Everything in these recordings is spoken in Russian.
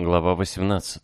Глава 18.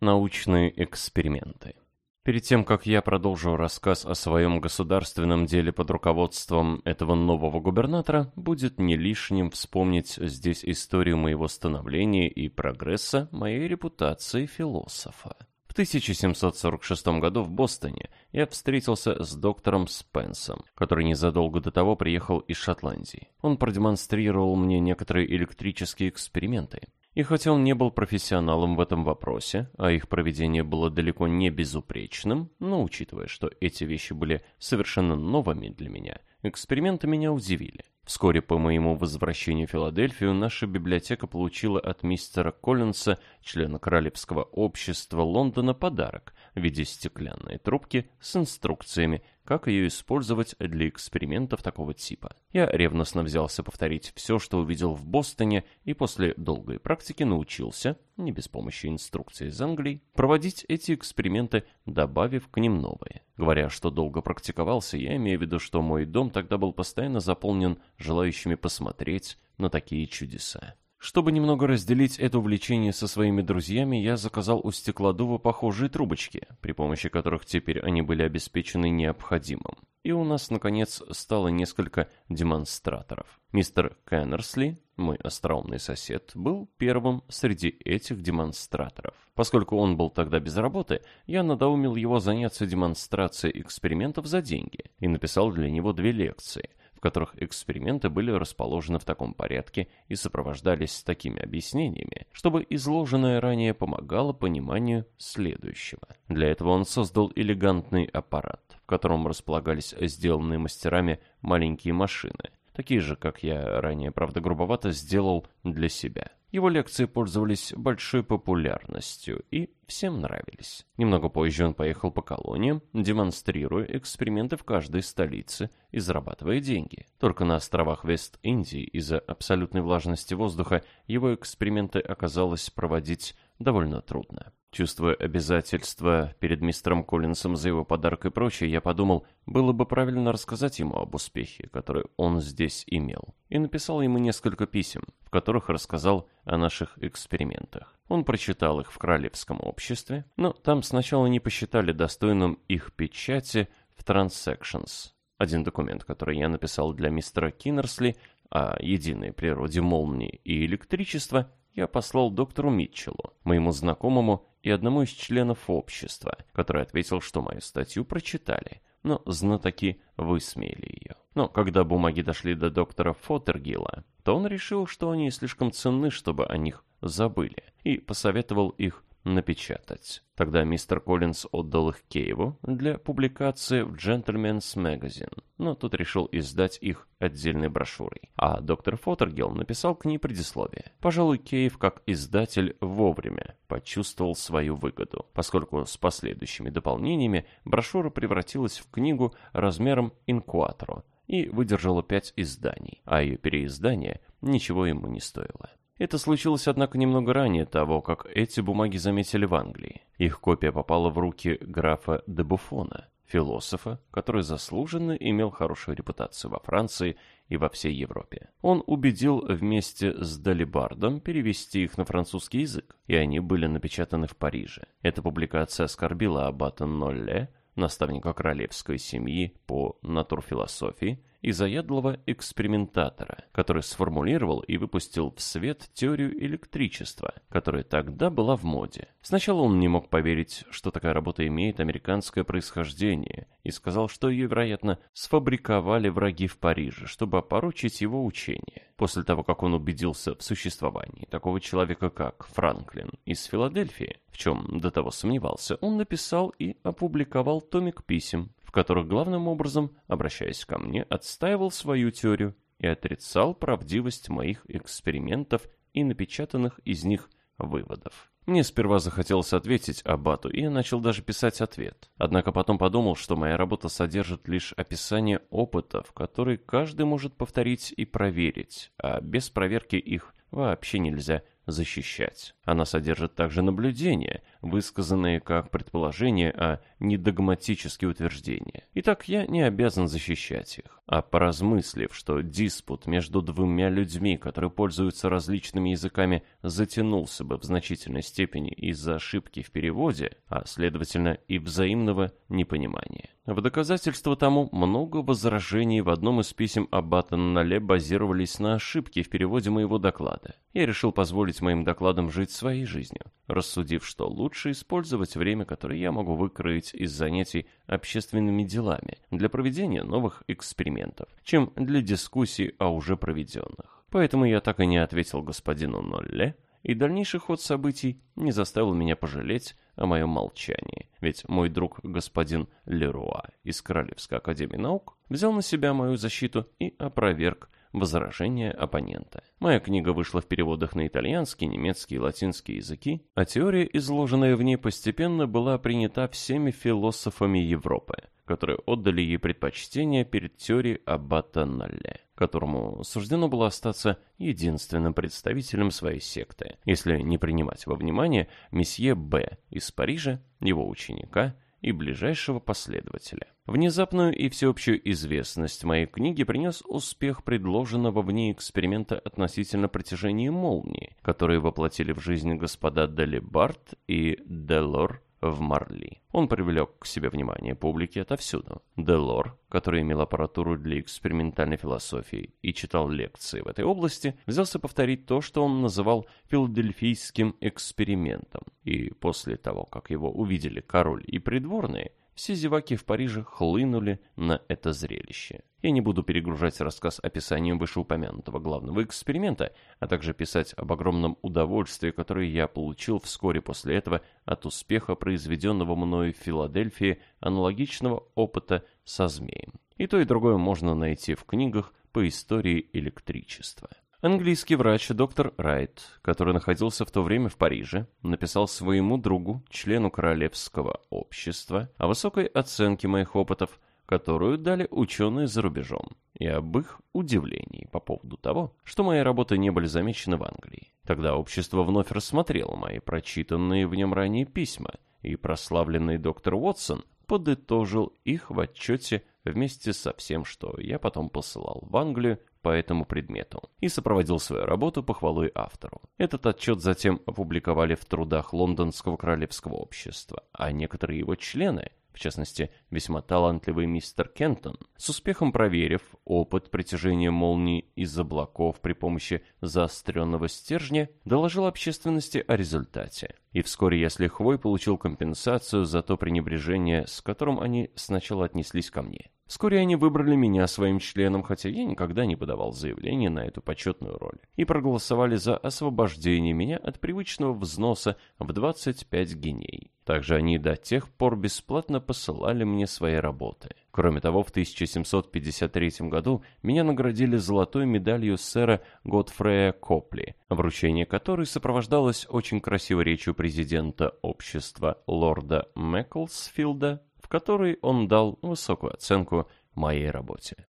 Научные эксперименты. Перед тем, как я продолжу рассказ о своем государственном деле под руководством этого нового губернатора, будет не лишним вспомнить здесь историю моего становления и прогресса моей репутации философа. В 1746 году в Бостоне я встретился с доктором Спенсом, который незадолго до того приехал из Шотландии. Он продемонстрировал мне некоторые электрические эксперименты. И хотя он не был профессионалом в этом вопросе, а их проведение было далеко не безупречным, но учитывая, что эти вещи были совершенно новыми для меня, эксперименты меня удивили. Вскоре по моему возвращению в Филадельфию наша библиотека получила от мистера Коллинса, члена Королевского общества Лондона, подарок в виде стеклянной трубки с инструкциями, как ее использовать для экспериментов такого типа. Я ревностно взялся повторить все, что увидел в Бостоне, и после долгой практики научился, не без помощи инструкции из Англии, проводить эти эксперименты, добавив к ним новые. Говоря, что долго практиковался, я имею в виду, что мой дом тогда был постоянно заполнен желающими посмотреть на такие чудеса. Чтобы немного разделить это увлечение со своими друзьями, я заказал у стеклодува похожие трубочки, при помощи которых теперь они были обеспечены необходимым. И у нас, наконец, стало несколько демонстраторов. Мистер Кеннерсли, мой остроумный сосед, был первым среди этих демонстраторов. Поскольку он был тогда без работы, я надоумил его заняться демонстрацией экспериментов за деньги и написал для него две лекции – которых эксперименты были расположены в таком порядке и сопровождались такими объяснениями, чтобы изложенное ранее помогало пониманию следующего. Для этого он создал элегантный аппарат, в котором располагались сделанные мастерами маленькие машины, такие же, как я ранее, правда, грубовато сделал для себя. Его лекции пользовались большой популярностью и всем нравились. Немного позже он поехал по колониям, демонстрируя эксперименты в каждой столице и зарабатывая деньги. Только на островах Вест-Индии из-за абсолютной влажности воздуха его эксперименты оказалось проводить довольно трудно. Чувствуя обязательства перед мистером Коллинсом за его подарок и прочее, я подумал, было бы правильно рассказать ему об успехе, который он здесь имел. И написал ему несколько писем, в которых рассказал о наших экспериментах. Он прочитал их в Королевском обществе, но там сначала не посчитали достойным их печати в Transactions. Один документ, который я написал для мистера Киннерсли о единой природе молнии и электричества, я послал доктору Митчеллу, моему знакомому и одному из членов общества, который ответил, что мою статью прочитали, но знатоки высмеяли ее. Но когда бумаги дошли до доктора Фотергила, то он решил, что они слишком ценны, чтобы о них забыли, и посоветовал их напечатать. Тогда мистер Коллинз отдал их Кейву для публикации в Gentleman's Magazine, но тот решил издать их отдельной брошюрой. А доктор Фотергилл написал к ней предисловие. Пожалуй, Кейв, как издатель, вовремя почувствовал свою выгоду, поскольку с последующими дополнениями брошюра превратилась в книгу размером инкуатору и выдержала пять изданий, а ее переиздание ничего ему не стоило. Это случилось, однако, немного ранее того, как эти бумаги заметили в Англии. Их копия попала в руки графа де Буфона, философа, который заслуженно имел хорошую репутацию во Франции и во всей Европе. Он убедил вместе с Далибардом перевести их на французский язык, и они были напечатаны в Париже. Эта публикация оскорбила аббата Нолле, наставника королевской семьи по натурфилософии, и заядлого экспериментатора, который сформулировал и выпустил в свет теорию электричества, которая тогда была в моде. Сначала он не мог поверить, что такая работа имеет американское происхождение, и сказал, что ее, вероятно, сфабриковали враги в Париже, чтобы опорочить его учение. После того, как он убедился в существовании такого человека, как Франклин из Филадельфии, в чем до того сомневался, он написал и опубликовал томик писем, которых главным образом, обращаясь ко мне, отстаивал свою теорию и отрицал правдивость моих экспериментов и напечатанных из них выводов. Мне сперва захотелось ответить Аббату, и я начал даже писать ответ. Однако потом подумал, что моя работа содержит лишь описание опытов, которые каждый может повторить и проверить, а без проверки их вообще нельзя защищать. Она содержит также наблюдения, высказанные как предположение о не догматические утверждения. Итак, я не обязан защищать их. А поразмыслив, что диспут между двумя людьми, которые пользуются различными языками, затянулся бы в значительной степени из-за ошибки в переводе, а следовательно и взаимного непонимания. В доказательство тому много возражений в одном из писем Аббата Нале базировались на ошибке в переводе моего доклада. Я решил позволить моим докладам жить своей жизнью, рассудив, что лучше использовать время, которое я могу выкроить из занятий общественными делами для проведения новых экспериментов, чем для дискуссий о уже проведенных. Поэтому я так и не ответил господину Нолле, и дальнейший ход событий не заставил меня пожалеть о моем молчании, ведь мой друг господин Леруа из Королевской Академии Наук взял на себя мою защиту и опроверг возражения оппонента. Моя книга вышла в переводах на итальянский, немецкий и латинский языки, а теория, изложенная в ней, постепенно была принята всеми философами Европы, которые отдали ей предпочтение перед теорией Аббата Налле, которому суждено было остаться единственным представителем своей секты, если не принимать во внимание месье Б. из Парижа, его ученика и ближайшего последователя. Внезапную и всеобщую известность моей книги принес успех предложенного в ней эксперимента относительно притяжения молнии, которые воплотили в жизнь господа Делибарт и Делор в Марли. Он привлек к себе внимание публики отовсюду. Делор, который имел аппаратуру для экспериментальной философии и читал лекции в этой области, взялся повторить то, что он называл филадельфийским экспериментом. И после того, как его увидели король и придворные, все зеваки в Париже хлынули на это зрелище. Я не буду перегружать рассказ описанием вышеупомянутого главного эксперимента, а также писать об огромном удовольствии, которое я получил вскоре после этого от успеха, произведенного мною в Филадельфии, аналогичного опыта со змеем. И то, и другое можно найти в книгах по истории электричества. Английский врач доктор Райт, который находился в то время в Париже, написал своему другу, члену Королевского общества, о высокой оценке моих опытов, которую дали ученые за рубежом, и об их удивлении по поводу того, что мои работы не были замечены в Англии. Тогда общество вновь рассмотрело мои прочитанные в нем ранее письма, и прославленный доктор Уотсон подытожил их в отчете вместе со всем, что я потом посылал в Англию по этому предмету и сопроводил свою работу похвалой автору. Этот отчет затем опубликовали в трудах Лондонского королевского общества, а некоторые его члены, в частности, весьма талантливый мистер Кентон, с успехом проверив опыт притяжения молний из облаков при помощи заостренного стержня, доложил общественности о результате. И вскоре я с лихвой получил компенсацию за то пренебрежение, с которым они сначала отнеслись ко мне. Вскоре они выбрали меня своим членом, хотя я никогда не подавал заявление на эту почетную роль, и проголосовали за освобождение меня от привычного взноса в 25 геней. Также они до тех пор бесплатно посылали мне свои работы. Кроме того, в 1753 году меня наградили золотой медалью сэра Готфрея Копли, вручение которой сопровождалось очень красивой речью президента общества лорда Мэклсфилда которой он дал высокую оценку моей работе.